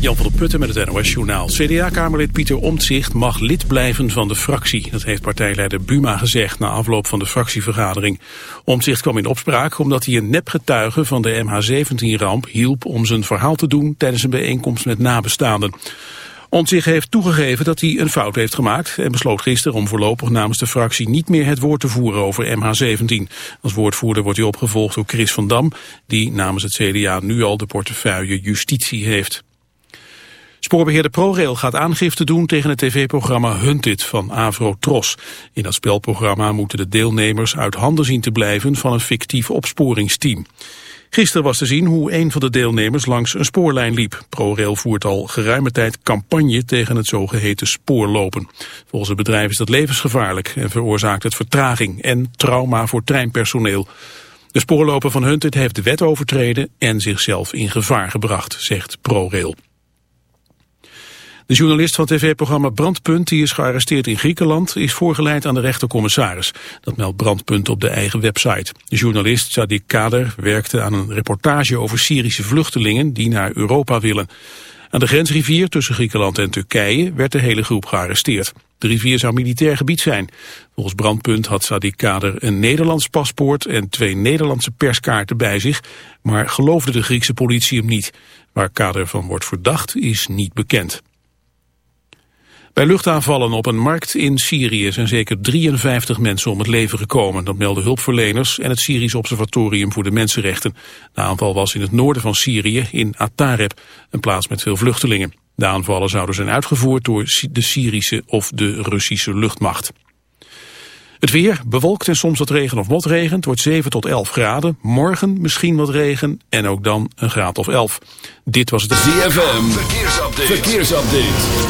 Jan van der Putten met het NOS-journaal. CDA-kamerlid Pieter Omtzigt mag lid blijven van de fractie. Dat heeft partijleider Buma gezegd na afloop van de fractievergadering. Omtzigt kwam in opspraak omdat hij een nepgetuige van de MH17-ramp hielp om zijn verhaal te doen tijdens een bijeenkomst met nabestaanden. Omtzigt heeft toegegeven dat hij een fout heeft gemaakt en besloot gisteren om voorlopig namens de fractie niet meer het woord te voeren over MH17. Als woordvoerder wordt hij opgevolgd door Chris van Dam, die namens het CDA nu al de portefeuille justitie heeft. Spoorbeheerder ProRail gaat aangifte doen tegen het tv-programma Hunted van Avro Tros. In dat spelprogramma moeten de deelnemers uit handen zien te blijven van een fictief opsporingsteam. Gisteren was te zien hoe een van de deelnemers langs een spoorlijn liep. ProRail voert al geruime tijd campagne tegen het zogeheten spoorlopen. Volgens het bedrijf is dat levensgevaarlijk en veroorzaakt het vertraging en trauma voor treinpersoneel. De spoorloper van Hunted heeft de wet overtreden en zichzelf in gevaar gebracht, zegt ProRail. De journalist van tv-programma Brandpunt, die is gearresteerd in Griekenland, is voorgeleid aan de rechtercommissaris. Dat meldt Brandpunt op de eigen website. De journalist Sadiq Kader werkte aan een reportage over Syrische vluchtelingen die naar Europa willen. Aan de grensrivier tussen Griekenland en Turkije werd de hele groep gearresteerd. De rivier zou militair gebied zijn. Volgens Brandpunt had Sadiq Kader een Nederlands paspoort en twee Nederlandse perskaarten bij zich, maar geloofde de Griekse politie hem niet. Waar Kader van wordt verdacht is niet bekend. Bij luchtaanvallen op een markt in Syrië zijn zeker 53 mensen om het leven gekomen. Dat melden hulpverleners en het Syrisch Observatorium voor de Mensenrechten. De aanval was in het noorden van Syrië, in Atareb, een plaats met veel vluchtelingen. De aanvallen zouden zijn uitgevoerd door de Syrische of de Russische luchtmacht. Het weer, bewolkt en soms wat regen of motregen. Het wordt 7 tot 11 graden. Morgen misschien wat regen en ook dan een graad of 11. Dit was het... ZFM, verkeersupdate. verkeersupdate.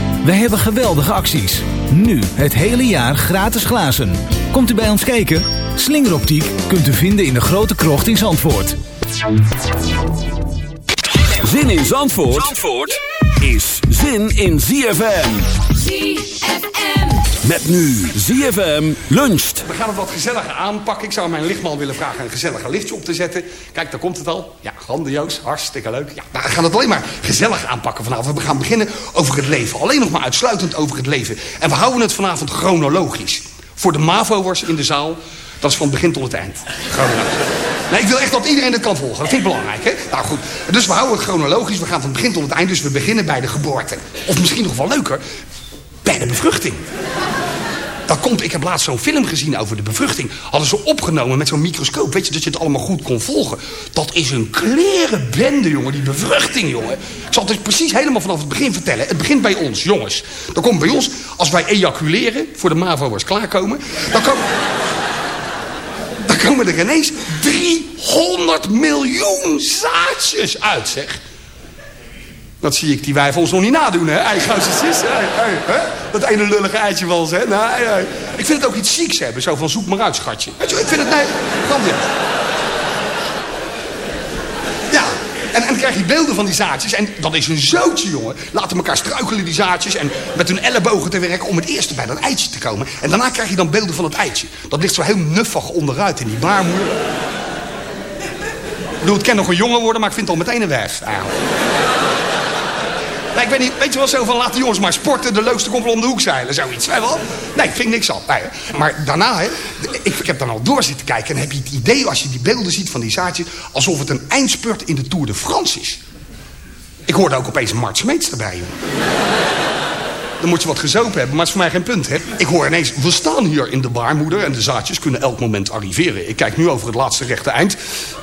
Wij hebben geweldige acties. Nu het hele jaar gratis glazen. Komt u bij ons kijken? Slingeroptiek kunt u vinden in de grote krocht in Zandvoort. Zin in Zandvoort, Zandvoort is zin in ZFM. ZFM. Met nu ZFM luncht. We gaan het wat gezelliger aanpakken. Ik zou mijn lichtman willen vragen een gezellige liftje op te zetten. Kijk, daar komt het al. Ja, grandioos. Hartstikke leuk. Ja, we gaan het alleen maar gezellig aanpakken vanavond. We gaan beginnen over het leven. Alleen nog maar uitsluitend over het leven. En we houden het vanavond chronologisch. Voor de MAVO'ers in de zaal, dat is van begin tot het eind. Nee, ik wil echt dat iedereen het kan volgen. Dat vind ik belangrijk, hè? Nou goed, dus we houden het chronologisch. We gaan van begin tot het eind. Dus we beginnen bij de geboorte. Of misschien nog wel leuker, bij de bevruchting. Dat komt, ik heb laatst zo'n film gezien over de bevruchting. Hadden ze opgenomen met zo'n microscoop. Weet je, dat je het allemaal goed kon volgen. Dat is een klerenbende, jongen, die bevruchting, jongen. Ik zal het dus precies helemaal vanaf het begin vertellen. Het begint bij ons, jongens. Dan komt bij ons, als wij ejaculeren, voor de MAVO'ers klaarkomen... dan komen... Dan komen er ineens 300 miljoen zaadjes uit, zeg. Dat zie ik die wij ons nog niet nadoen, hè? Hey, hè? Dat ene lullige eitje wel eens, hè? Nee. Ik vind het ook iets zieks hebben, zo van zoek maar uit, schatje. Weet je, ik vind het, nee, grandioos. Ja, En, en dan krijg je beelden van die zaadjes. En dat is een zootje, jongen. Laten elkaar struikelen, die zaadjes. En met hun ellebogen te werken om het eerste bij dat eitje te komen. En daarna krijg je dan beelden van het eitje. Dat ligt zo heel nuffig onderuit in die baarmoeder. Ik bedoel, het kan nog een jongen worden, maar ik vind het al meteen een wijf. eigenlijk. Nee, ik weet niet, weet je wel zo van laat de jongens maar sporten, de leukste komt om de hoek zeilen, zoiets. Wel? Nee, vind ik niks al. Nee, maar daarna, hè, ik, ik heb dan al door zitten kijken en heb je het idee als je die beelden ziet van die zaadjes, alsof het een eindspurt in de Tour de France is. Ik hoorde ook opeens Mart Smeets erbij, joh. Dan moet je wat gezopen hebben, maar het is voor mij geen punt, hè. Ik hoor ineens, we staan hier in de baarmoeder... en de zaadjes kunnen elk moment arriveren. Ik kijk nu over het laatste rechte eind.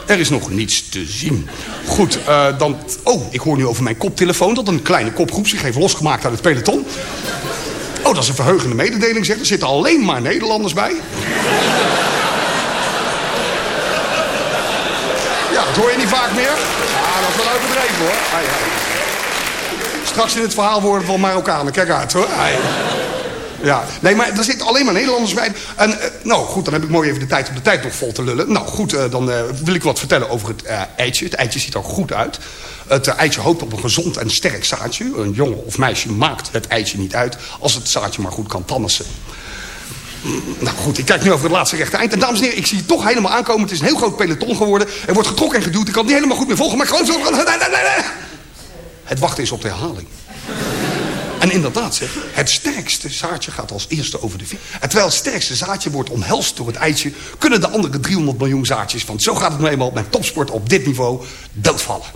Er is nog niets te zien. Goed, eh, dan... Oh, ik hoor nu over mijn koptelefoon... dat een kleine kopgroep zich heeft losgemaakt uit het peloton. Oh, dat is een verheugende mededeling, zeg. Er zitten alleen maar Nederlanders bij. Ja, dat hoor je niet vaak meer. Ja, dat is wel overdreven, hoor. Straks in het verhaal worden wel Marokkanen. Kijk uit, hoor. Ja, nee, maar er zitten alleen maar Nederlanders bij. En, eh, nou goed, dan heb ik mooi even de tijd om de tijd nog vol te lullen. Nou goed, eh, dan eh, wil ik wat vertellen over het eitje. Het eitje ziet er goed uit. Het eitje hoopt op een gezond en sterk zaadje. Een jongen of meisje maakt het eitje niet uit... als het zaadje maar goed kan tannissen. Nou goed, ik kijk nu over het laatste rechte eind. En dames en heren, ik zie het toch helemaal aankomen. Het is een heel groot peloton geworden. Er wordt getrokken en geduwd. Ik kan het niet helemaal goed meer volgen. Maar ik geloof zo... Het wachten is op de herhaling. En inderdaad, zeg, het sterkste zaadje gaat als eerste over de vier. En terwijl het sterkste zaadje wordt omhelst door het eitje... kunnen de andere 300 miljoen zaadjes... want zo gaat het nou eenmaal met topsport op dit niveau... doodvallen.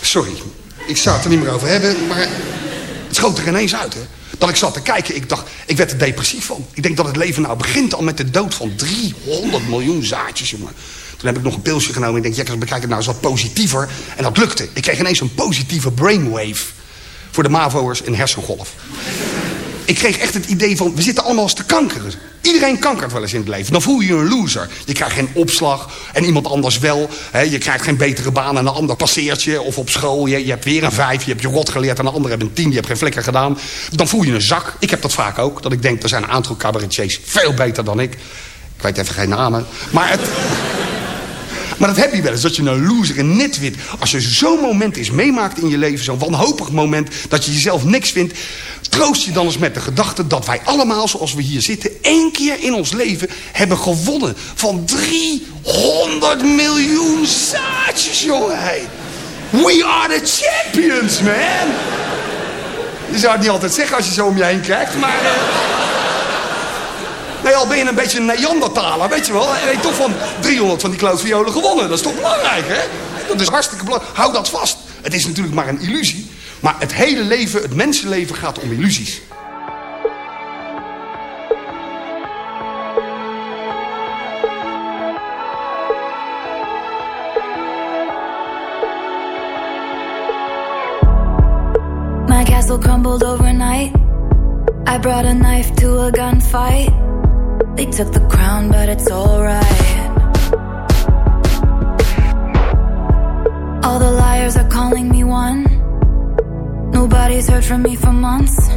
Sorry, ik zou het er niet meer over hebben, maar... het schoot er ineens uit, hè. Dat ik zat te kijken, ik dacht, ik werd er depressief van. Ik denk dat het leven nou begint al met de dood van 300 miljoen zaadjes, jongen. Toen heb ik nog een pilsje genomen. Ik denk, ja, ik bekijk het nou eens wat positiever. En dat lukte. Ik kreeg ineens een positieve brainwave. Voor de MAVO'ers in hersengolf. Ik kreeg echt het idee van, we zitten allemaal eens te kankeren. Iedereen kankert wel eens in het leven. Dan voel je je een loser. Je krijgt geen opslag en iemand anders wel. Je krijgt geen betere baan en een ander passeert je. Of op school, je, je hebt weer een vijf, je hebt je rot geleerd... en een ander heeft een tien, die hebt geen flikker gedaan. Dan voel je een zak. Ik heb dat vaak ook. Dat ik denk, er zijn een aantal cabaretiers veel beter dan ik. Ik weet even geen namen. Maar het... Maar dat heb je wel eens, dat je een loser, een nitwit... als je zo'n moment eens meemaakt in je leven... zo'n wanhopig moment dat je jezelf niks vindt... troost je dan eens met de gedachte dat wij allemaal, zoals we hier zitten... één keer in ons leven hebben gewonnen van 300 miljoen zaadjes, jongen. We are the champions, man! Je zou het niet altijd zeggen als je zo om je heen kijkt, maar... eh, Nee, al ben je een beetje een Neandertaler, weet je wel. En je toch van 300 van die klootviolen gewonnen. Dat is toch belangrijk, hè? Dat is hartstikke belangrijk. Hou dat vast. Het is natuurlijk maar een illusie. Maar het hele leven, het mensenleven gaat om illusies. My castle crumbled overnight. I brought a knife to a gunfight. They took the crown, but it's alright. All the liars are calling me one. Nobody's heard from me for months.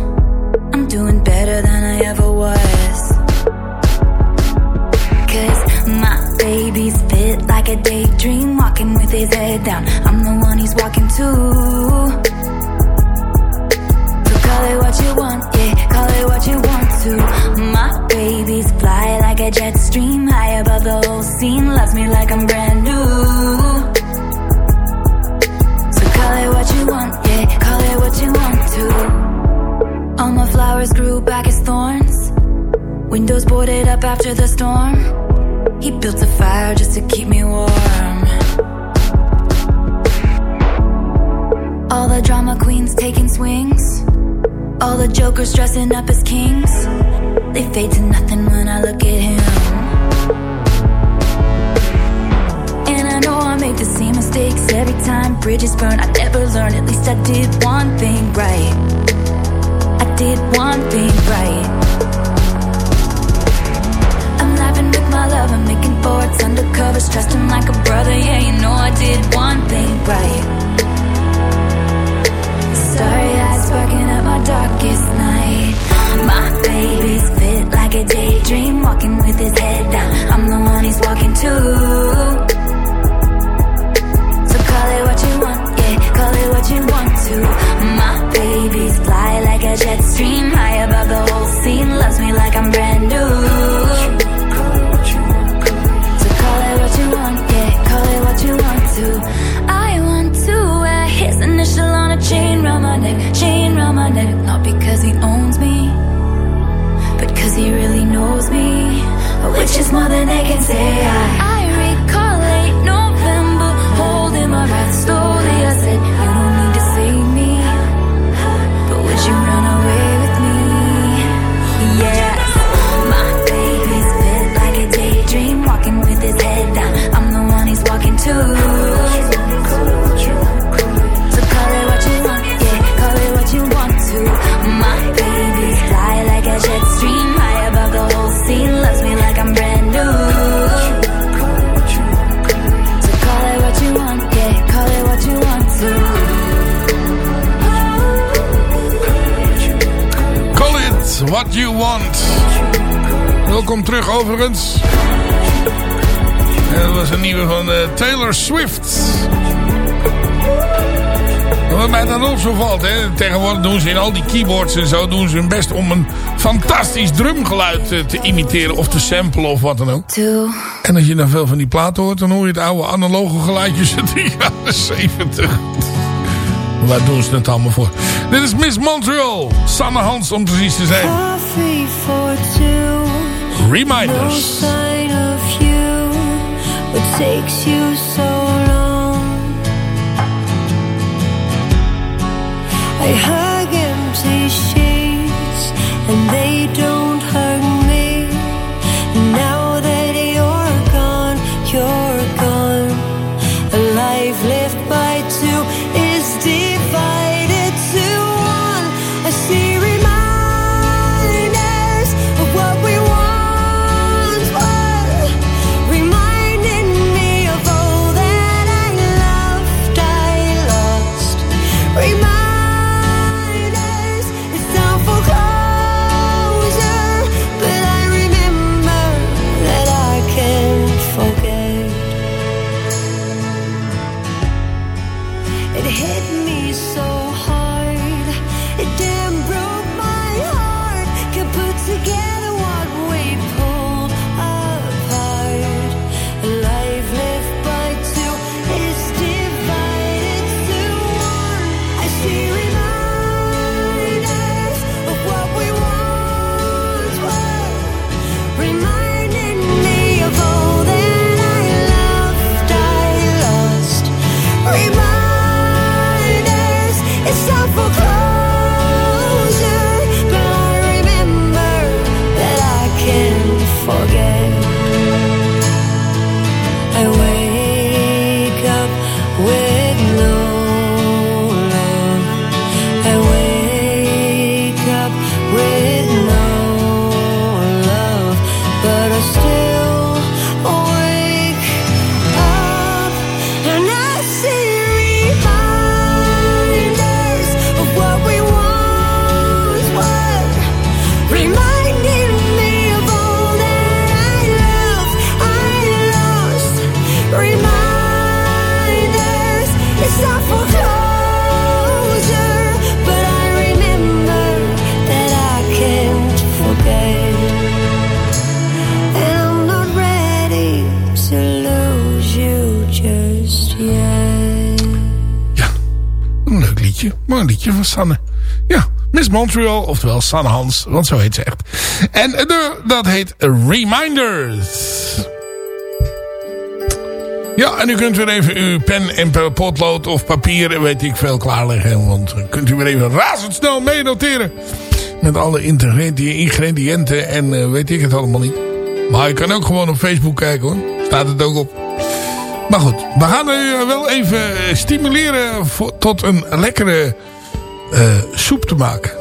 I'm doing better than I ever was. Cause my baby's fit like a daydream, walking with his head down. I'm the one he's walking to. So call it what you want, yeah, call it what you want to. Jet stream, high above the whole scene, loves me like I'm brand new. So call it what you want, yeah, call it what you want to. All my flowers grew back as thorns, windows boarded up after the storm. He built a fire just to keep me warm. All the drama queens taking swings. All the jokers dressing up as kings. They fade to nothing when I look at him. And I know I make the same mistakes every time bridges burn. I never learn, at least I did one thing right. I did one thing right. I'm laughing with my love, I'm making forwards undercover, trust him like a brother. Yeah, you know I did one thing right. Starry eyes sparking up my darkest night. My baby's fit like a daydream, walking with his head down. I'm the one he's walking to. So call it what you want, yeah, call it what you want to. My babies fly like a jet stream, high above the whole scene. Loves me like I'm brand new. So call it what you want, yeah, call it what you want to. I want to wear his initial on a chain round my neck, chain round my neck, not because he owns knows me, which is more than they can say. I, I recall late November, holding my breath slowly. I said, You don't need to save me, but would you run away with me? Yes, my baby's fit like a daydream, walking with his head down. I'm the one he's walking to. What you want. Welkom terug overigens. En dat was een nieuwe van eh, Taylor Swift. Wat mij dan ook zo valt, hè. tegenwoordig doen ze in al die keyboards en zo... doen ze hun best om een fantastisch drumgeluid eh, te imiteren of te samplen of wat dan ook. En als je dan veel van die platen hoort, dan hoor je het oude analoge geluidjes uit de jaren 70. Waar doen ze het allemaal voor? Dit is Miss Montreal. Sanne Hans om precies te zijn. Two. No Reminders. sign of you. What takes you so long? I hug empty sheets and they don't Montreal, oftewel Sanne Hans, want zo heet ze echt. En dat heet Reminders. Ja, en u kunt weer even uw pen en potlood of papier, weet ik veel, klaarleggen. Want dan kunt u weer even razendsnel meenoteren. Met alle ingrediënten en eh, weet ik het allemaal niet. Maar je kan ook gewoon op Facebook kijken hoor. Staat het ook op. Maar goed, we gaan u wel even stimuleren tot een lekkere eh, soep te maken.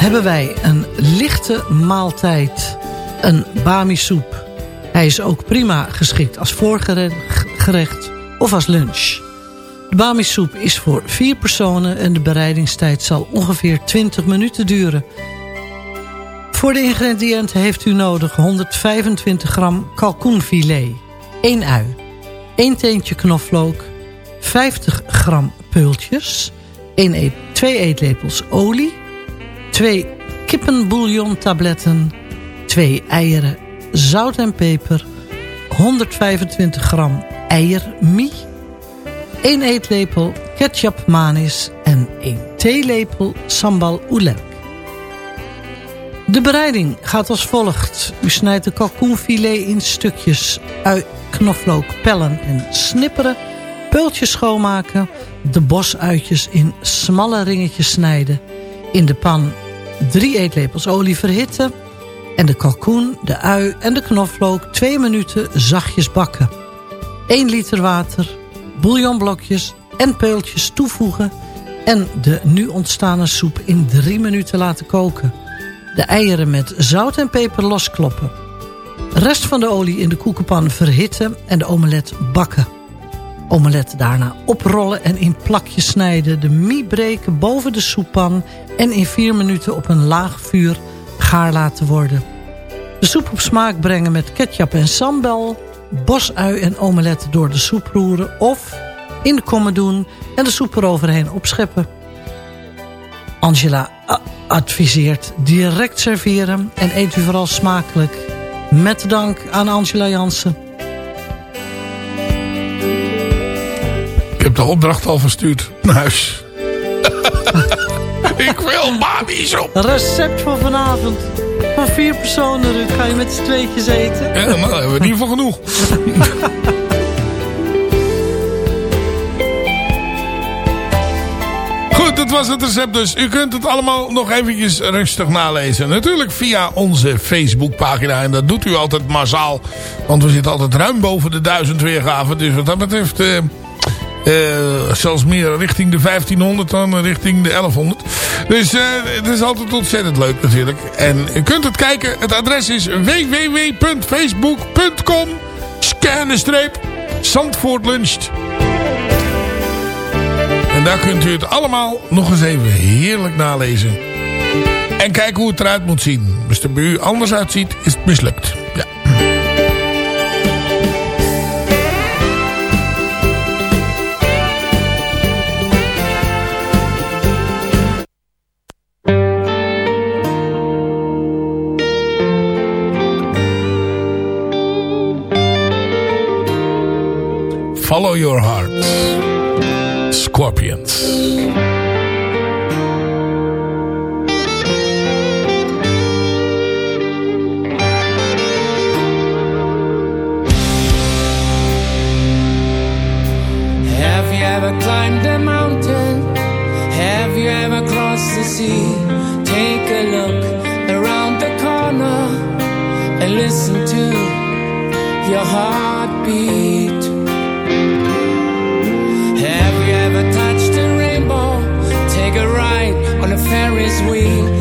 hebben wij een lichte maaltijd, een bami soep. Hij is ook prima geschikt als voorgerecht of als lunch. De Bami-soep is voor vier personen en de bereidingstijd zal ongeveer 20 minuten duren. Voor de ingrediënten heeft u nodig 125 gram kalkoenfilet, 1 ui, 1 teentje knoflook, 50 gram peultjes, 1 eet, 2 eetlepels olie, 2 kippenbouillon-tabletten, 2 eieren, zout en peper, 125 gram eiermie, 1 eetlepel ketchup manis en 1 theelepel sambal oelek. De bereiding gaat als volgt. U snijdt de kalkoenfilet in stukjes, ui, knoflook, pellen en snipperen, peultjes schoonmaken, de bosuitjes in smalle ringetjes snijden, in de pan 3 eetlepels olie verhitten en de kalkoen, de ui en de knoflook 2 minuten zachtjes bakken. 1 liter water, bouillonblokjes en peultjes toevoegen en de nu ontstane soep in 3 minuten laten koken. De eieren met zout en peper loskloppen. Rest van de olie in de koekenpan verhitten en de omelet bakken. Omelet daarna oprollen en in plakjes snijden. De mie breken boven de soeppan en in 4 minuten op een laag vuur gaar laten worden. De soep op smaak brengen met ketchup en sambal. Bosui en omelet door de soep roeren of in de kommen doen en de soep eroverheen opscheppen. Angela adviseert direct serveren en eet u vooral smakelijk. Met dank aan Angela Jansen. Ik heb de opdracht al verstuurd naar huis. ik wil Bami-soep. Recept voor vanavond. Voor vier personen, Ruud. Ga je met z'n tweetjes eten? Ja, nou, dan hebben we in ieder geval genoeg. Goed, dat was het recept dus. U kunt het allemaal nog eventjes rustig nalezen. Natuurlijk via onze Facebookpagina. En dat doet u altijd massaal. Want we zitten altijd ruim boven de duizend weergaven. Dus wat dat betreft... eh, eh, zelfs meer richting de 1500 dan richting de 1100. Dus eh, het is altijd ontzettend leuk natuurlijk. En u kunt het kijken. Het adres is www.facebook.com luncht. En daar kunt u het allemaal nog eens even heerlijk nalezen. En kijken hoe het eruit moet zien. Als bij u anders uitziet, is het mislukt. Follow your heart. Scorpions. Have you ever climbed a mountain? Have you ever crossed the sea? Take a look around the corner and listen to your heartbeat. we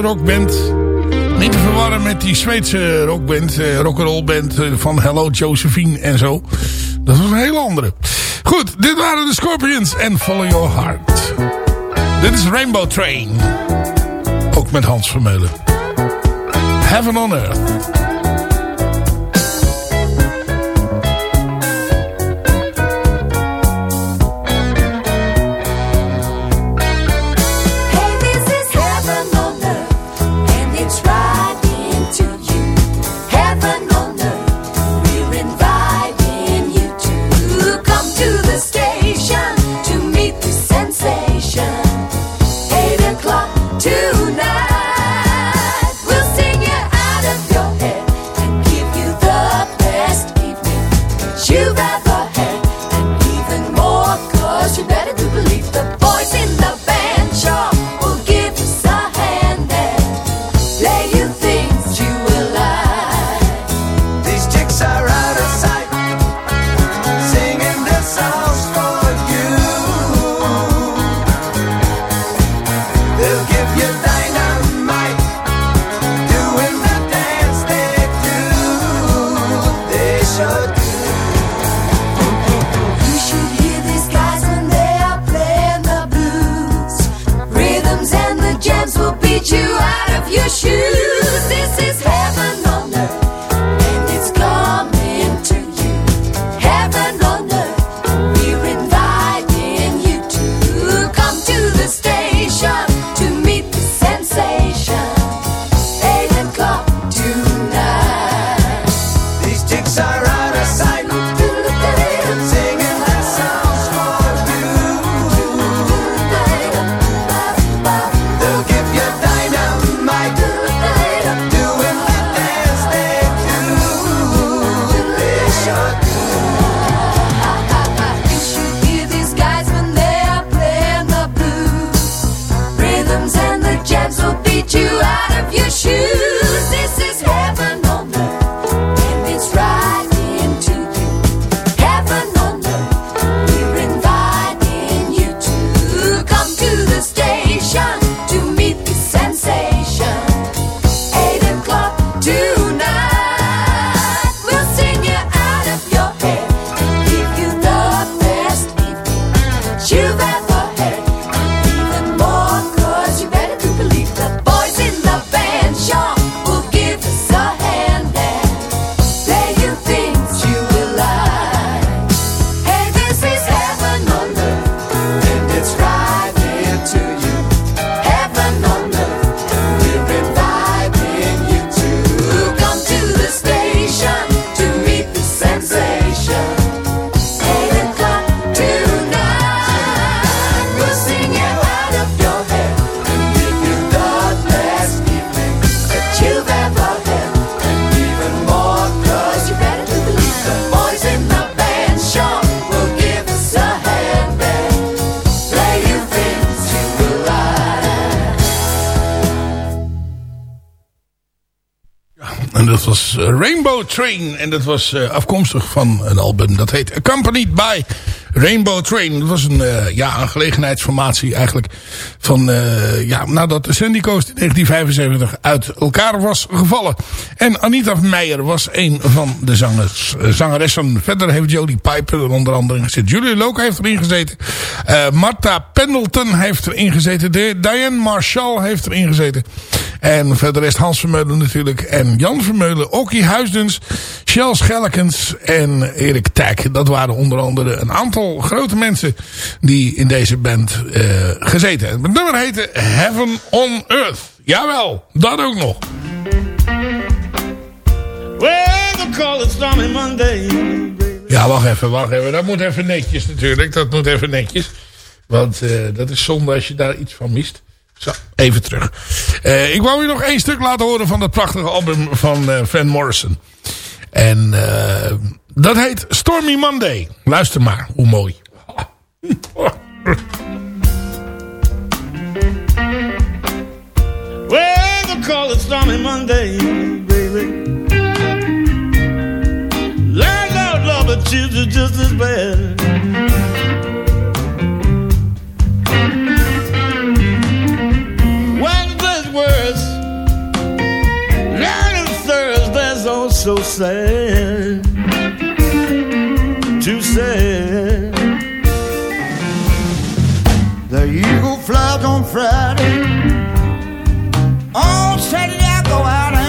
Rockband. Niet te verwarren met die Zweedse rockband, uh, rock'n'roll band uh, van Hello Josephine en zo. Dat was een hele andere. Goed, dit waren de Scorpions en Follow Your Heart. Dit is Rainbow Train. Ook met Hans Vermeulen. Heaven on Earth. Train. En dat was eh, afkomstig van een album. Dat heet Accompanied by Rainbow Train. Dat was een, eh, ja, gelegenheidsformatie eigenlijk. Van, eh, ja, nadat de Sandy Coast in 1975 uit elkaar was gevallen. En Anita Meijer was een van de zangers, zangeressen. Verder heeft Jodie Piper er onder andere in gezeten. Julia Loke heeft erin gezeten. Martha Pendleton heeft erin gezeten. Diane Marshall heeft erin gezeten. En verder rest Hans Vermeulen natuurlijk. En Jan Vermeulen, Okkie Huisdens, Shell Schellekens en Erik Tijk. Dat waren onder andere een aantal grote mensen die in deze band eh, gezeten hebben. Het nummer heette Heaven on Earth. Jawel, dat ook nog. Ja, wacht even, wacht even. Dat moet even netjes natuurlijk. Dat moet even netjes. Want eh, dat is zonde als je daar iets van mist. Zo, even terug. Eh, ik wou je nog één stuk laten horen van dat prachtige album van eh, Van Morrison. En eh, dat heet Stormy Monday. Luister maar, hoe mooi. Well, they call it stormy Monday, baby. Lord, Lord, but just as bad. so sad, too sad. The eagle flies on Friday. On Saturday I go out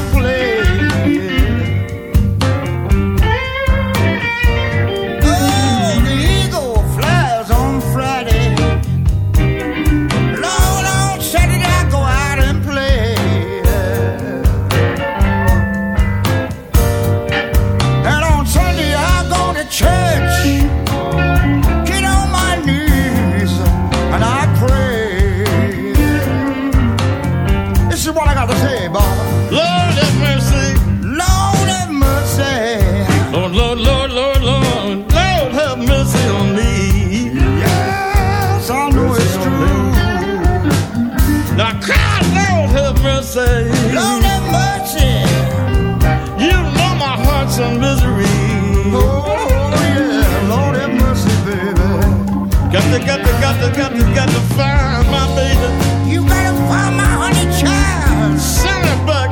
got to, got to, got to, got to find my baby. You gotta find my honey child. Send her back,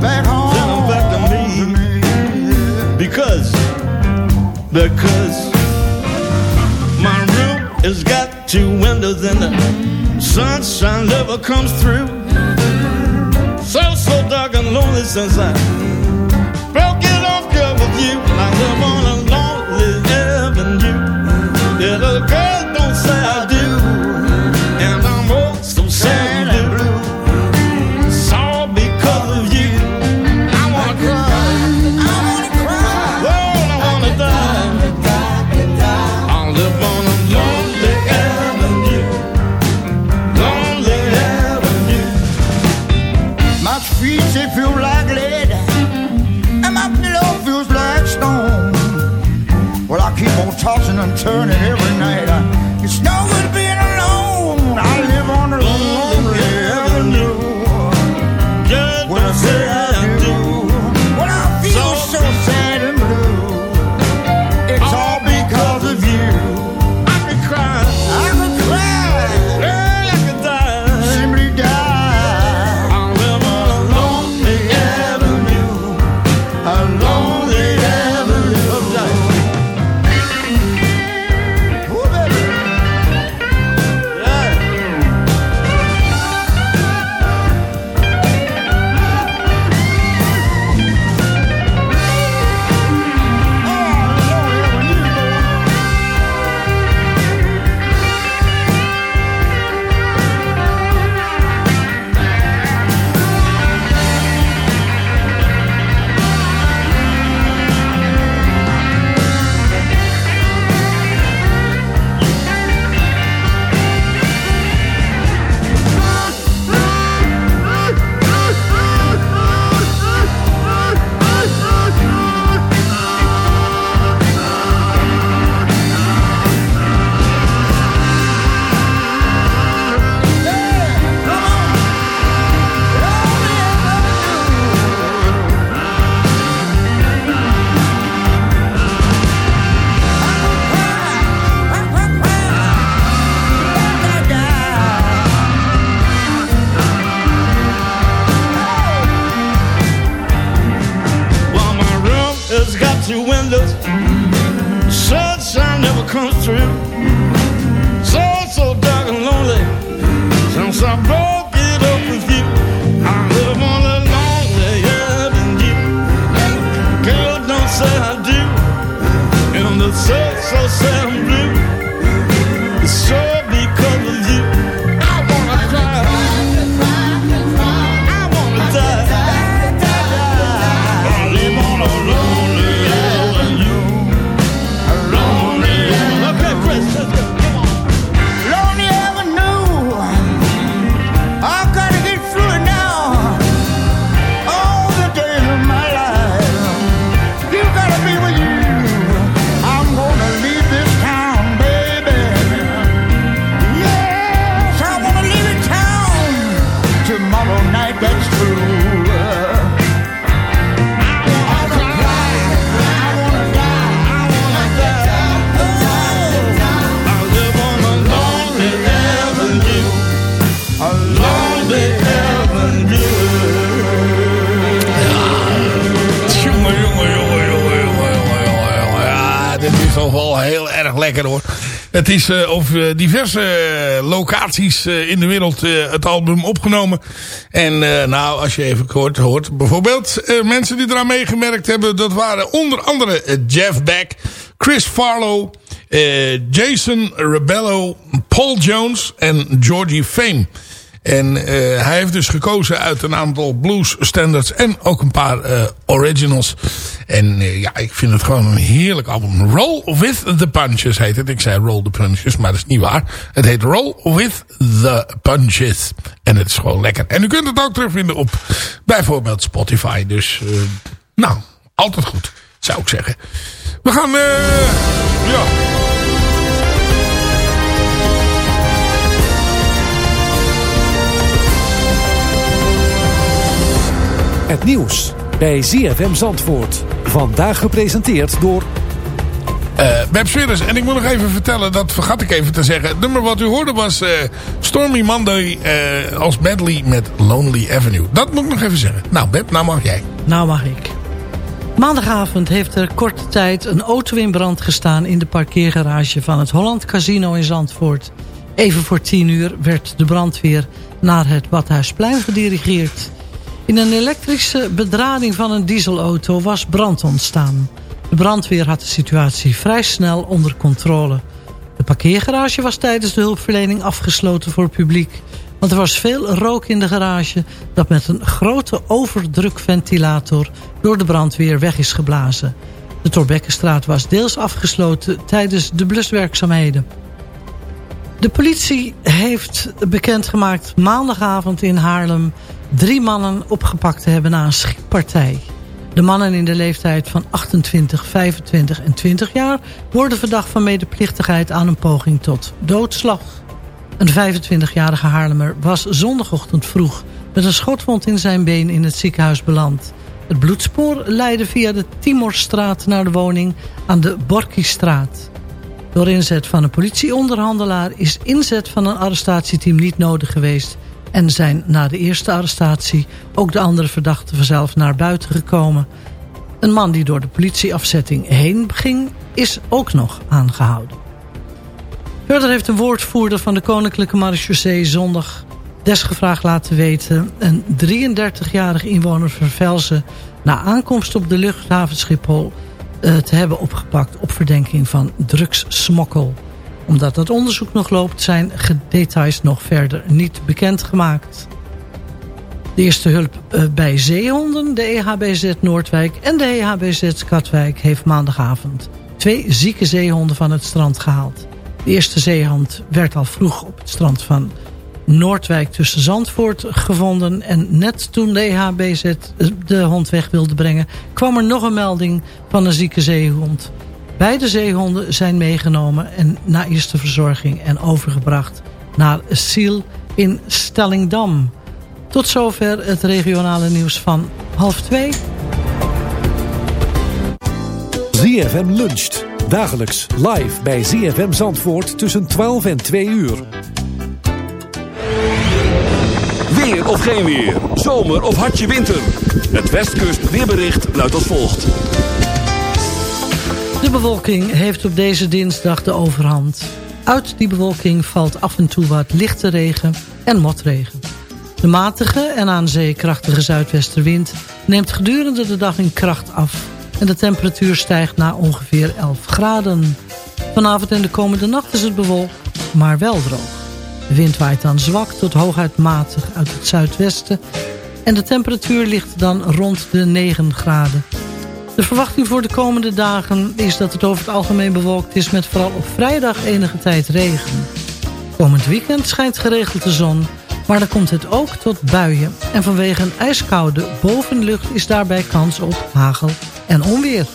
back home. To me. Because, because my room has got two windows and the sunshine never comes through. So, so dark and lonely since I broke it off, girl, with you. I live on Het is uh, op diverse locaties in de wereld het album opgenomen. En nou, als je even hoort, hoort bijvoorbeeld mensen die eraan meegemerkt hebben. Dat waren onder andere Jeff Beck, Chris Farlow, Jason Rebello, Paul Jones en Georgie Fame. En uh, hij heeft dus gekozen uit een aantal blues standards en ook een paar uh, originals. En uh, ja, ik vind het gewoon een heerlijk album. Roll with the Punches heet het. Ik zei Roll the Punches, maar dat is niet waar. Het heet Roll with the Punches. En het is gewoon lekker. En u kunt het ook terugvinden op bijvoorbeeld Spotify. Dus nou, altijd goed, zou ik zeggen. We gaan, ja... Het nieuws bij ZFM Zandvoort. Vandaag gepresenteerd door... Uh, Web Swidders. En ik moet nog even vertellen, dat vergat ik even te zeggen. Het nummer wat u hoorde was uh, Stormy Monday uh, als medley met Lonely Avenue. Dat moet ik nog even zeggen. Nou Beb, nou mag jij. Nou mag ik. Maandagavond heeft er korte tijd een auto in brand gestaan... in de parkeergarage van het Holland Casino in Zandvoort. Even voor tien uur werd de brandweer naar het Badhuisplein gedirigeerd. In een elektrische bedrading van een dieselauto was brand ontstaan. De brandweer had de situatie vrij snel onder controle. De parkeergarage was tijdens de hulpverlening afgesloten voor het publiek. Want er was veel rook in de garage dat met een grote overdrukventilator door de brandweer weg is geblazen. De Torbekkenstraat was deels afgesloten tijdens de bluswerkzaamheden. De politie heeft bekendgemaakt maandagavond in Haarlem drie mannen opgepakt te hebben na een schietpartij. De mannen in de leeftijd van 28, 25 en 20 jaar... worden verdacht van medeplichtigheid aan een poging tot doodslag. Een 25-jarige Haarlemmer was zondagochtend vroeg... met een schotwond in zijn been in het ziekenhuis beland. Het bloedspoor leidde via de Timorstraat naar de woning aan de Borkiestraat. Door inzet van een politieonderhandelaar is inzet van een arrestatieteam niet nodig geweest en zijn na de eerste arrestatie ook de andere verdachten vanzelf naar buiten gekomen. Een man die door de politieafzetting heen ging is ook nog aangehouden. Verder heeft een woordvoerder van de Koninklijke Marechaussee zondag desgevraagd laten weten... een 33-jarige inwoner van Velzen na aankomst op de luchthaven Schiphol... Te hebben opgepakt op verdenking van drugssmokkel omdat het onderzoek nog loopt zijn details nog verder niet bekendgemaakt. De eerste hulp eh, bij zeehonden, de EHBZ Noordwijk en de EHBZ Katwijk... heeft maandagavond twee zieke zeehonden van het strand gehaald. De eerste zeehond werd al vroeg op het strand van Noordwijk tussen Zandvoort gevonden. En net toen de EHBZ eh, de hond weg wilde brengen... kwam er nog een melding van een zieke zeehond... Beide zeehonden zijn meegenomen en na eerste verzorging en overgebracht naar Siel in Stellingdam. Tot zover het regionale nieuws van half twee. ZFM luncht. Dagelijks live bij ZFM Zandvoort tussen 12 en 2 uur. Weer of geen weer. Zomer of hartje winter. Het Westkust weerbericht luidt als volgt. De bewolking heeft op deze dinsdag de overhand. Uit die bewolking valt af en toe wat lichte regen en motregen. De matige en aan zee krachtige zuidwestenwind neemt gedurende de dag in kracht af... en de temperatuur stijgt naar ongeveer 11 graden. Vanavond en de komende nacht is het bewolkt, maar wel droog. De wind waait dan zwak tot hooguit matig uit het zuidwesten... en de temperatuur ligt dan rond de 9 graden. De verwachting voor de komende dagen is dat het over het algemeen bewolkt is... met vooral op vrijdag enige tijd regen. Komend weekend schijnt geregeld de zon... maar dan komt het ook tot buien. En vanwege een ijskoude bovenlucht is daarbij kans op hagel en onweer.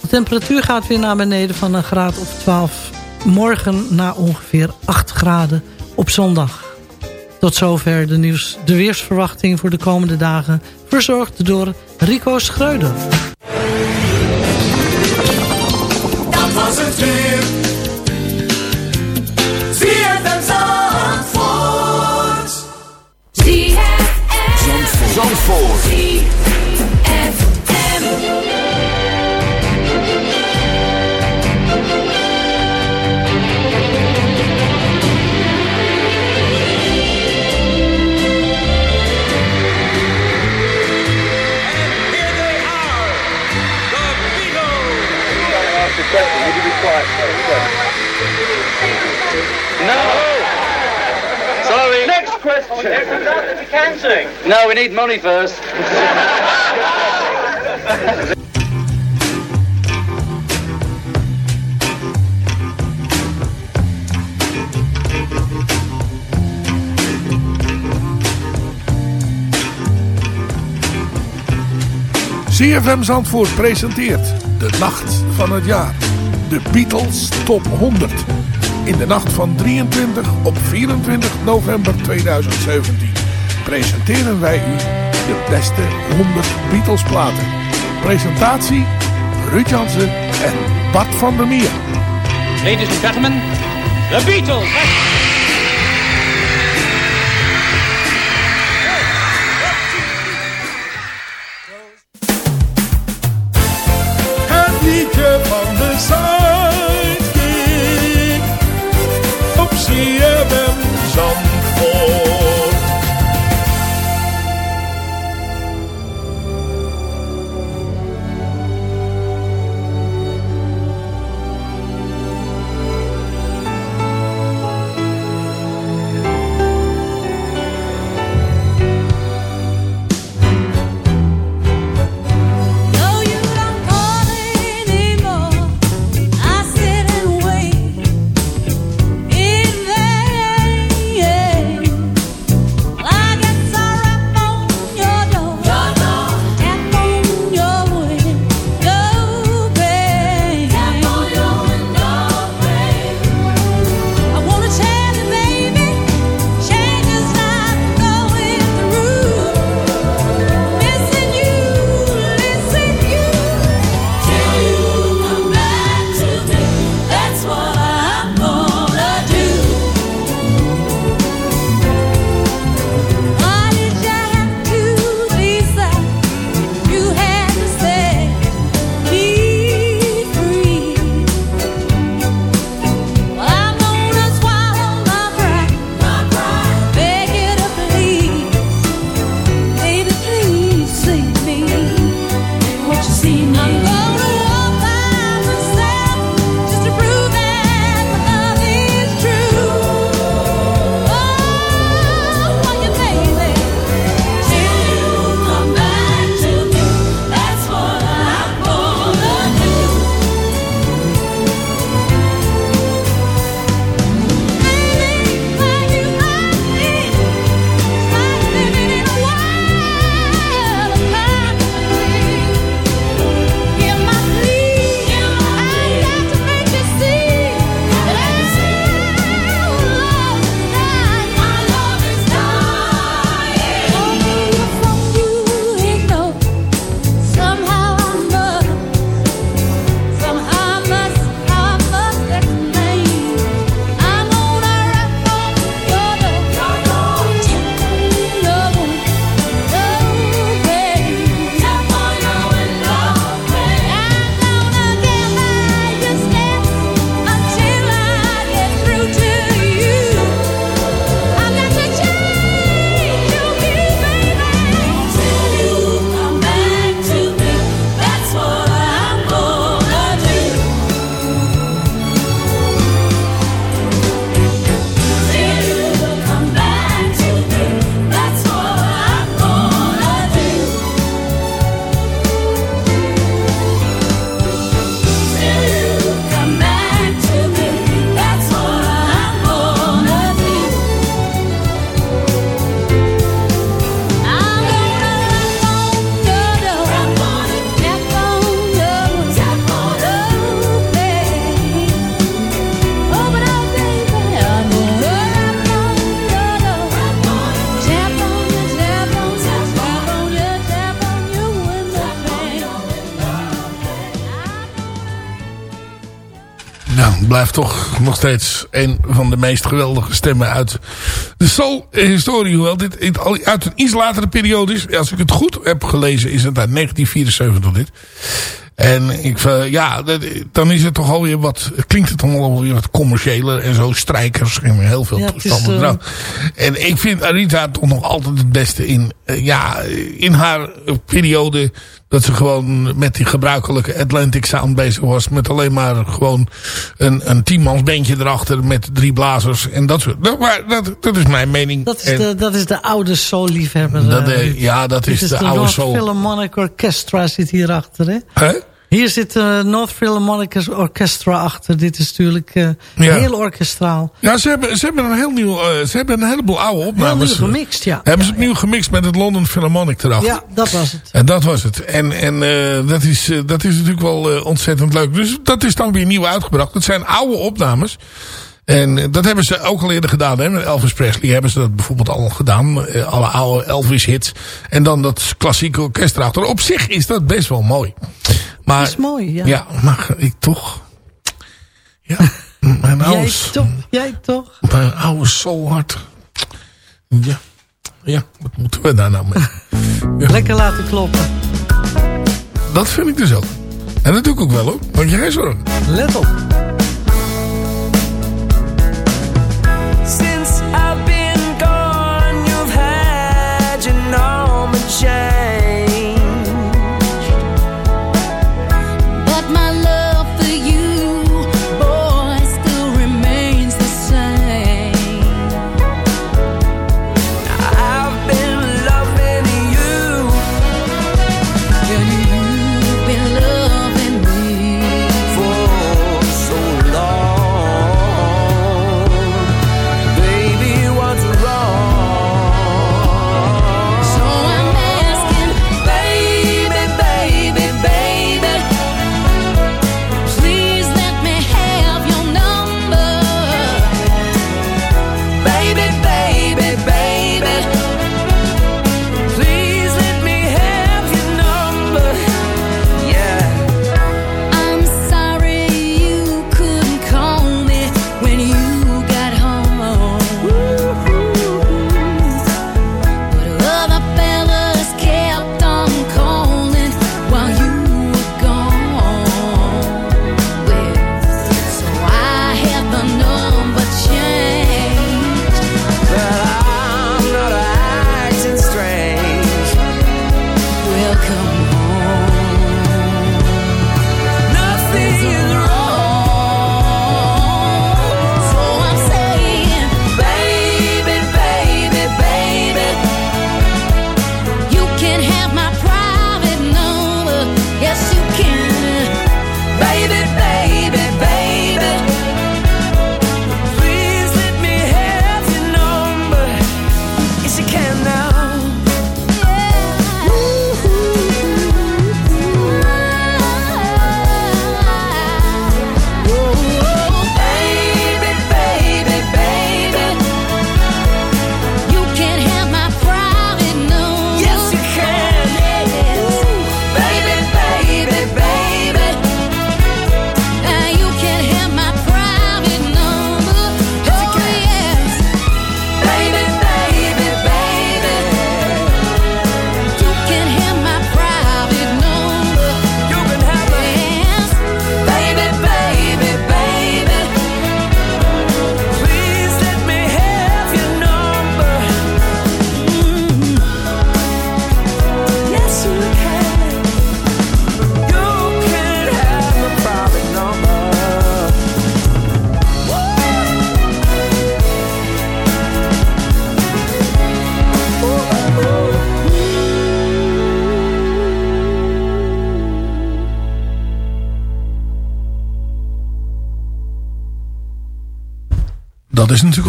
De temperatuur gaat weer naar beneden van een graad of 12. Morgen naar ongeveer 8 graden op zondag. Tot zover de, nieuws, de weersverwachting voor de komende dagen... verzorgd door Rico Schreuder. Dat was het weer. Zandvoort. Zandvoort. Quiet. No. Sorry. Next question. It turns out that you can sing. No, we need money first. CFM Zandvoort presenteert de nacht van het jaar. De Beatles Top 100. In de nacht van 23 op 24 november 2017 presenteren wij u de beste 100 Beatles platen. Presentatie Ruud Jansen en Bart van der Meer. Ladies and gentlemen, the Beatles. Toch nog steeds een van de meest geweldige stemmen uit de soul-historie. Hoewel dit uit een iets latere periode is. Als ik het goed heb gelezen is het uit 1974 dit. En ik, eh, ja, dan is het toch alweer wat, klinkt het dan alweer wat commerciëler en zo, strijkers en heel veel Ja, is, toestanden. eh, Nou, en ik vind Arita toch nog altijd het beste in, ja, in haar eh, periode dat ze gewoon met die gebruikelijke Atlantic Sound bezig was. Met alleen maar gewoon een, een tienmans bandje erachter met drie blazers en dat soort. Nou, maar dat, dat is mijn mening. Dat is, En de, dat is de oude soul-liefhebber. dat, eh, eh, ja, dat is de, de oude North soul. Philharmonic Orchestra zit hierachter, hè? Hè? Hier zit de North Philharmonic Orchestra achter. Dit is natuurlijk eh, Ja. heel orkestraal. Ja, ze hebben, ze hebben een heel nieuw, eh, ze hebben een heleboel oude opnames. Heel nieuw gemixt, ja. Hebben ze het nieuw gemixt met het London Philharmonic erachter. Ja, dat was het. En dat was het. En, en dat, is, dat is natuurlijk wel ontzettend leuk. Dus dat is dan weer nieuw uitgebracht. Dat zijn oude opnames. En eh, dat hebben ze ook al eerder gedaan. Hè? Met Elvis Presley hebben ze dat bijvoorbeeld al gedaan. Eh, alle oude Elvis hits. En dan dat klassieke orkest erachter. Op zich is dat best wel mooi. Maar, Dat is mooi, ja. Ja, maar ik toch... Ja, mijn oude, Jij toch? Jij toch? mijn oude soulhart. Ja. Ja, wat moeten we daar nou mee? Ja. Lekker laten kloppen. Dat vind ik dus ook. En dat doe ik ook wel hoor. Want jij zorgen. Let op.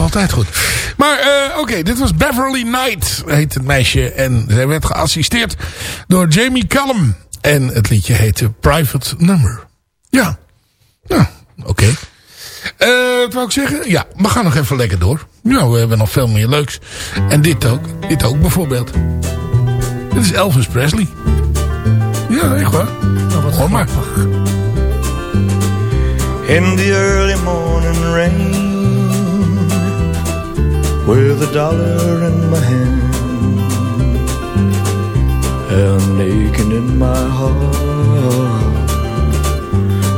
altijd goed. Maar eh, oké, dit was Beverly Knight, heet het meisje. En zij werd geassisteerd door Jamie Callum. En het liedje heette Private Number. Ja, nou, oké. Eh, wat wou ik zeggen? Ja, we gaan nog even lekker door. Ja, we hebben nog veel meer leuks. En dit ook. Dit ook bijvoorbeeld. Dit is Elvis Presley. Ja, echt waar. Hoor maar. In the early morning rain With a dollar in my hand And aching in my heart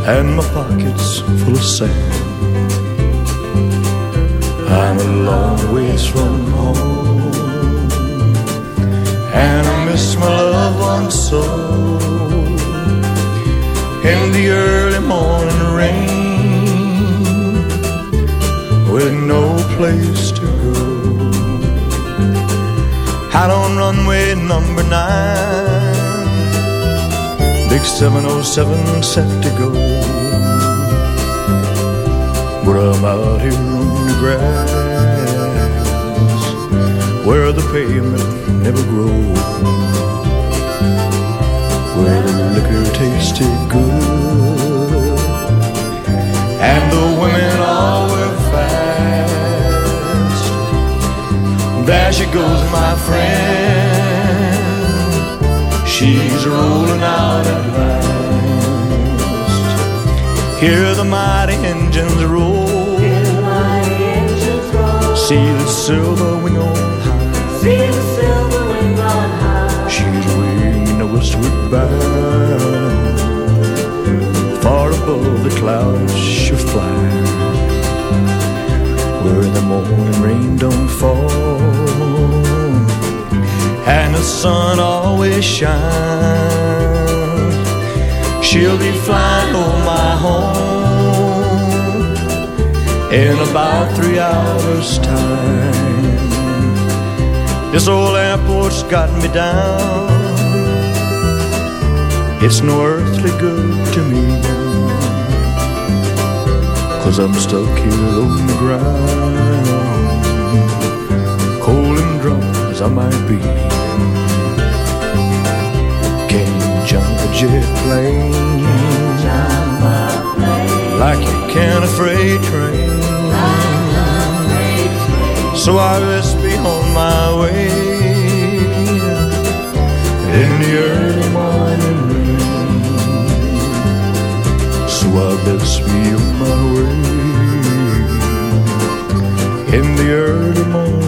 and my pockets full of sand. I'm a long ways from home, and I miss my loved ones so. In the early morning rain, with no place to. Out on runway number nine, big 707 set to go. But I'm out here on the grass, where the pavement never grows, where the liquor tasted good, and the women all There she goes, my friend. She's rolling out at last. Hear the mighty engines roll. See the silver wing on high. She's winging the westward bound. Far above the clouds she'll fly where the morning rain don't fall and the sun always shines. She'll be flying over my home in about three hours' time. This old airport's got me down. It's no earthly good to me. Cause I'm stuck here on the ground. Cold and drunk as I might be Can't jump a jet plane. Like you can a freight train. So I best be on my way. In the early morning. Rain So I best be on my way In the early morning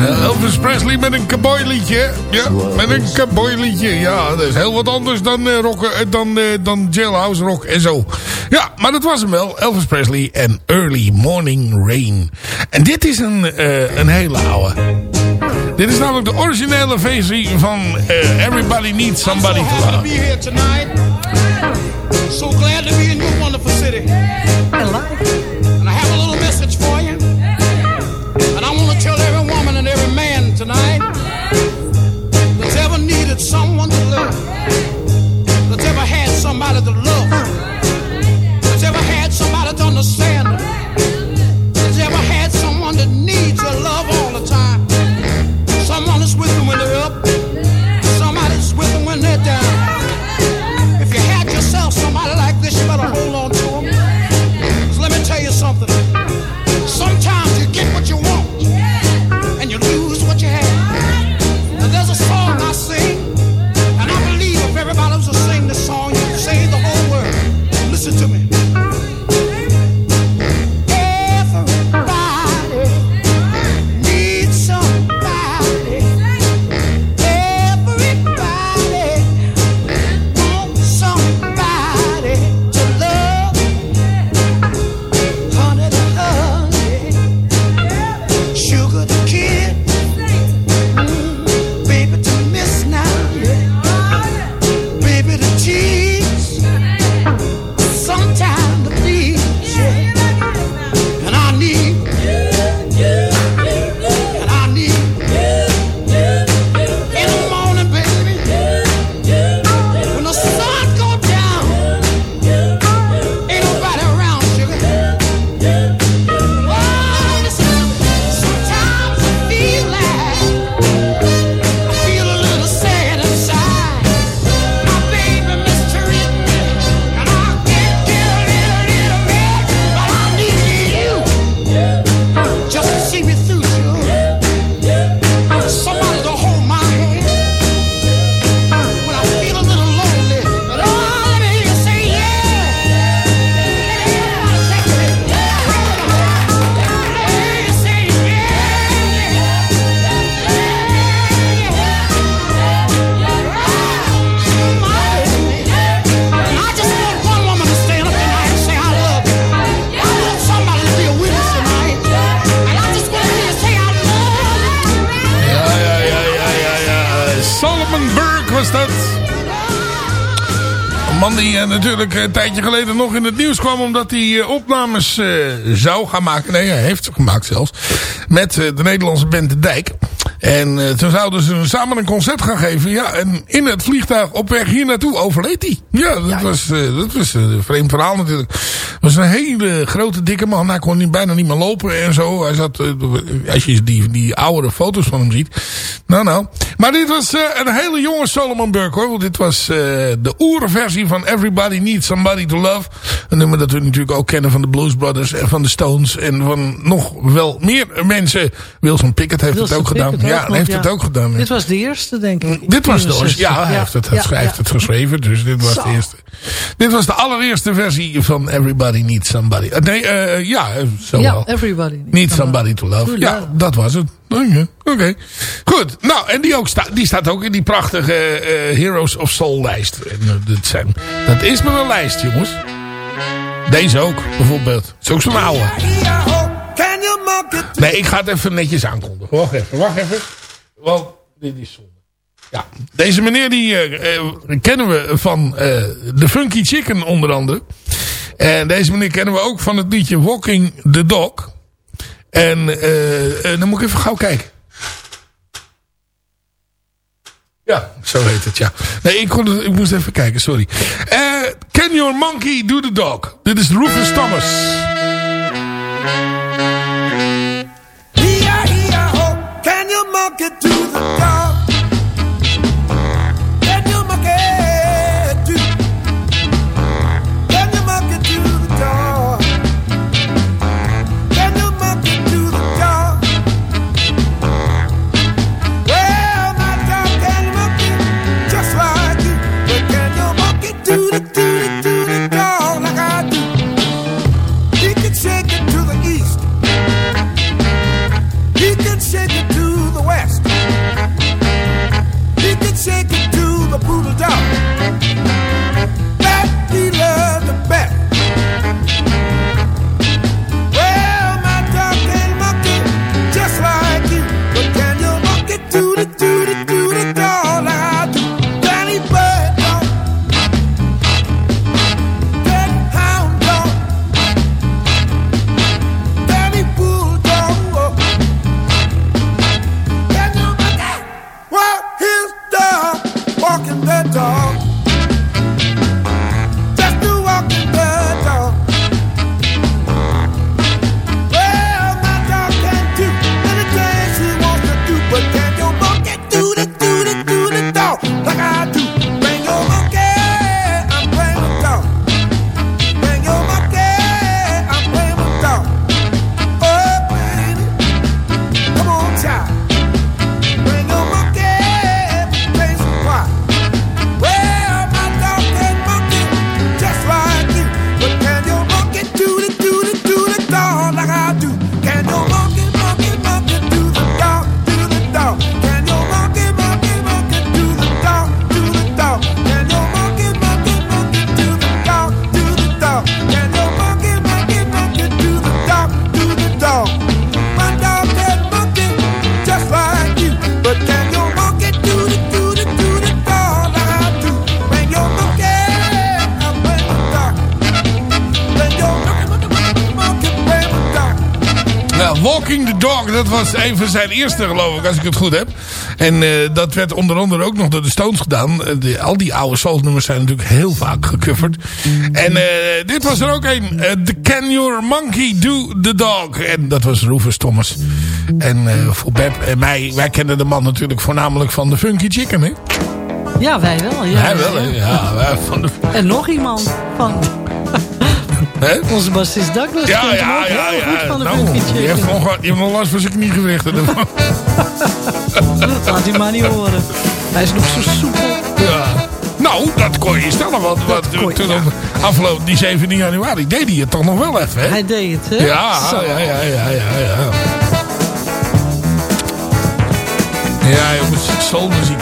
Eh, Elvis Presley met een cowboyliedje. Ja, met een cowboyliedje. Ja, dat is heel wat anders dan, eh, rocken, eh, dan, eh, dan jailhouse rock en zo. Ja, maar dat was hem wel. Elvis Presley en Early Morning Rain. En dit is een, eh, een hele oude. Dit is namelijk de originele versie van Everybody Needs Somebody to to Love. be here tonight. So glad to be in your wonderful city. I like omdat hij eh, opnames eh, zou gaan maken. Nee, hij heeft ze gemaakt zelfs. Met eh, de Nederlandse band De Dijk. En eh, toen zouden ze samen een concert gaan geven. Ja, en in het vliegtuig op weg hier naartoe overleed hij. Ja, dat was, eh, dat was een vreemd verhaal natuurlijk. was een hele grote dikke man. Hij kon bijna niet meer lopen en zo. Hij zat, eh, als je die, die oudere foto's van hem ziet. Nou, nou. Maar dit was eh, een hele jonge Solomon Burke hoor. Want dit was eh, de oerversie van Everybody Needs Somebody to Love. Een nummer dat we natuurlijk ook kennen van de Blues Brothers en van de Stones. En van nog wel meer mensen. Wilson Pickett heeft Wilson het ook gedaan. Ja, nog, heeft ja. het ook gedaan. Dit was de eerste, denk ik. Dit was de 64. Ja, hij heeft het, hij schrijft het geschreven. Dus dit was Zo. de eerste. Dit was de allereerste versie van Everybody Needs Somebody. Eh, nee, eh, ja, eh, zo Ja, wel. everybody. Need somebody to love. Ja, dat was het. Oké. Goed. Nou, en die, ook sta, die staat ook in die prachtige eh, Heroes of Soul lijst. En, dat, zijn, dat is maar een lijst, jongens. Deze ook, bijvoorbeeld. is ook zo'n oude. Nee, ik ga het even netjes aankondigen. Wacht even, wacht even. Want dit is zonde. Ja, deze meneer die eh, eh, kennen we van eh The Funky Chicken onder andere. En deze meneer kennen we ook van het liedje Walking the Dog. En eh, eh, dan moet ik even gauw kijken. Ja, zo heet het, ja. Nee, ik, kon het, ik moest even kijken, sorry. Eh, Can Your Monkey Do The Dog? Dit is Rufus Thomas. Can zijn eerste geloof ik, als ik het goed heb. En eh, dat werd onder andere ook nog door de Stones gedaan. Eh, de- al die oude soulnummers zijn natuurlijk heel vaak gecoverd. En eh, dit was er ook een. The Can Your Monkey Do The Dog. En dat was Rufus Thomas. En voor Beb en mij, wij kennen de man natuurlijk voornamelijk van de Funky Chicken, hè? Ja, wij wel. Ja, Wij wel? Ja, wij van de... En nog iemand van Hè? onze bassist Douglas. Ja, ja, ja, goed ja. van de Nou, die Chicken. heeft nog, last van zijn kniegewrichten. Laat hij maar niet horen. Hij is nog zo soepel. Ja. Nou, dat kon je stellen. Want wat, toen op afgelopen die 17 januari deed hij het toch nog wel even, hè? Hij deed het, hè? Ja, Zo. ja, ja, ja, ja, ja. Ja, jongens, soulmuziek.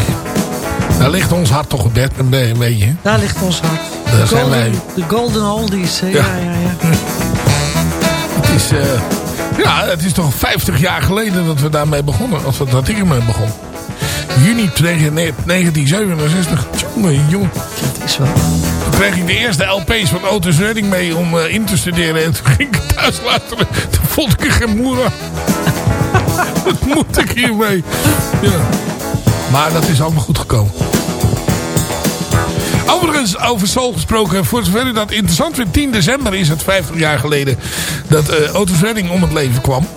Daar ligt ons hart toch op bed, een be- een beetje. Daar ligt ons hart. Daar De zijn golden, wij. De golden oldies, hè? Ja, ja, ja. Het is, eh, ja, het is toch 50 jaar geleden dat we daarmee begonnen. Of dat ik ermee begon. Juni 1967. Jongen, jong. Dat is wel. Oké. kreeg ik de eerste LP's van Otis Redding mee om eh, in te studeren. En toen ging ik thuis luisteren. Toen vond ik er geen moer. Wat moet ik hiermee? Ja. Maar dat is allemaal goed gekomen. Overigens, over Soul gesproken, voor zover u dat interessant vindt. 10 december is het 50 jaar geleden dat eh Otis Redding om het leven kwam.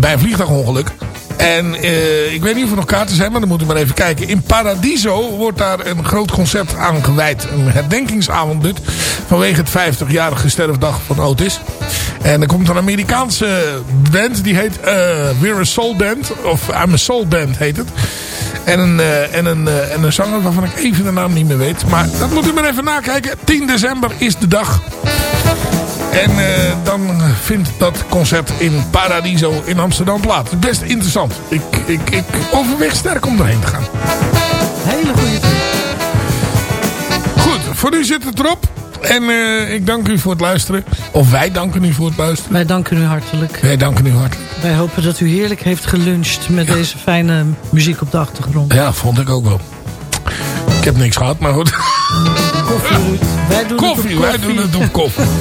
Bij een vliegtuigongeluk. En eh, ik weet niet of er nog kaarten zijn, maar dan moet u maar even kijken. In Paradiso wordt daar een groot concert aan gewijd. Een herdenkingsavond dit. Vanwege het 50-jarige sterfdag van Otis. En er komt een Amerikaanse band, die heet eh We're a Soul Band. Of I'm a Soul Band heet het. En een, eh, en, een, eh, en een zanger waarvan ik even de naam niet meer weet. Maar dat moet u maar even nakijken. 10 december is de dag. En eh, dan vindt dat concert in Paradiso in Amsterdam plaats. Best interessant. Ik, ik, ik overweeg sterk om erheen te gaan. Hele goede tip. Goed, voor nu zit het erop. En eh, ik dank u voor het luisteren. Of wij danken u voor het luisteren. Wij danken u hartelijk. Wij danken u hartelijk. Wij hopen dat u heerlijk heeft geluncht met deze fijne muziek op de achtergrond. Ja, vond ik ook wel. Ik heb niks gehad, maar goed. Koffie. Wij doen Koffie, het op wij koffie. doen het op koffie.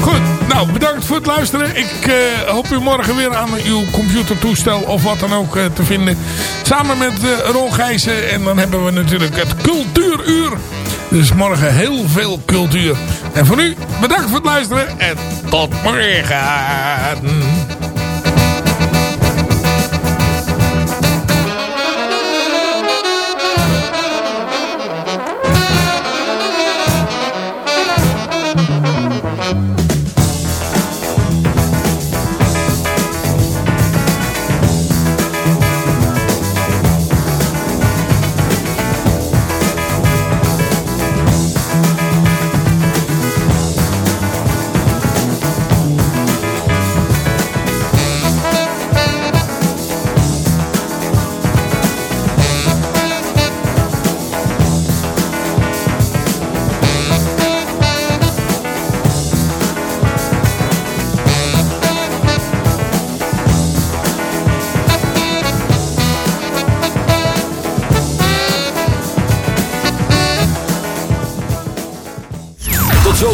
Goed, nou bedankt voor het luisteren. Ik eh, hoop u morgen weer aan uw computertoestel of wat dan ook eh, te vinden. Samen met Ron Gijssen. En dan hebben we natuurlijk het cultuuruur. Dus morgen heel veel cultuur. En voor nu, bedankt voor het luisteren. En tot morgen.